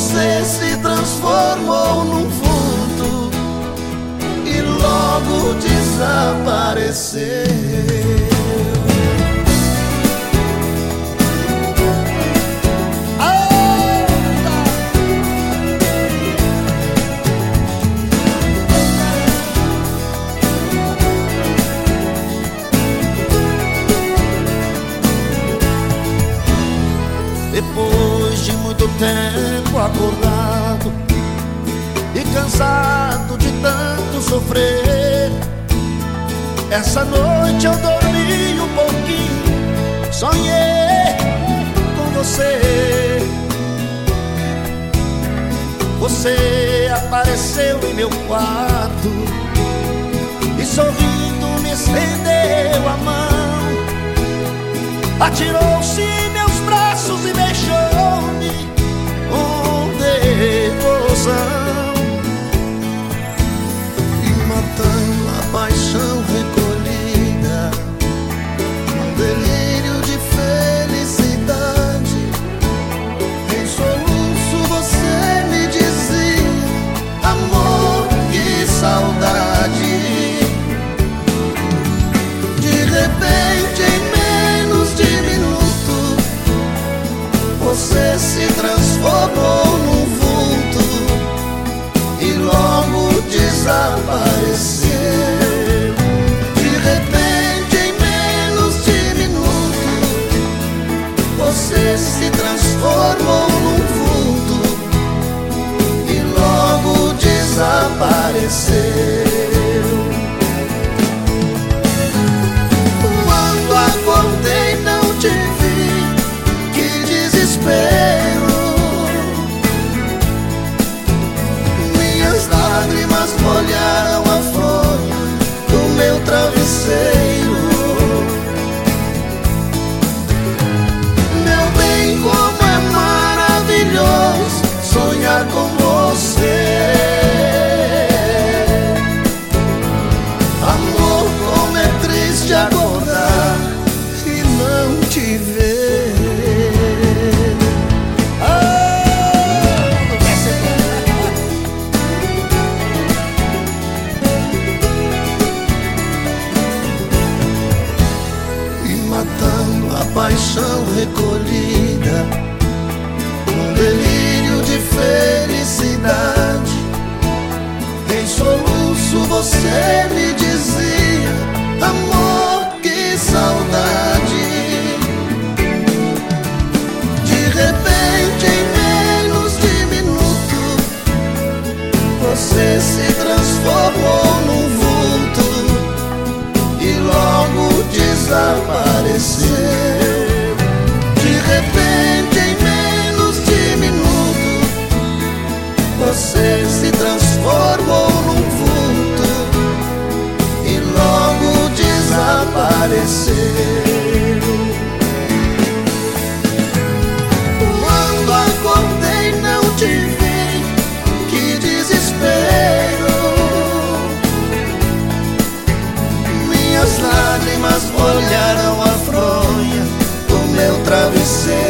você se transformou num vulto e logo desapareceu. Acordado E cansado de tanto sofrer. Essa noite eu dormi um pouquinho Sonhei com você. Você apareceu em meu quarto E sorrindo me estendeu a mão. Atirou-se desapareceu De repente em menos de minuto Você se transformou num vulto E logo desapareceu te ver. E matando a paixão recolhida, um delírio de felicidade. Em soluço você me transformou num vulto e logo desapareceu. lágrimas molharam a fronha do meu travesseiro.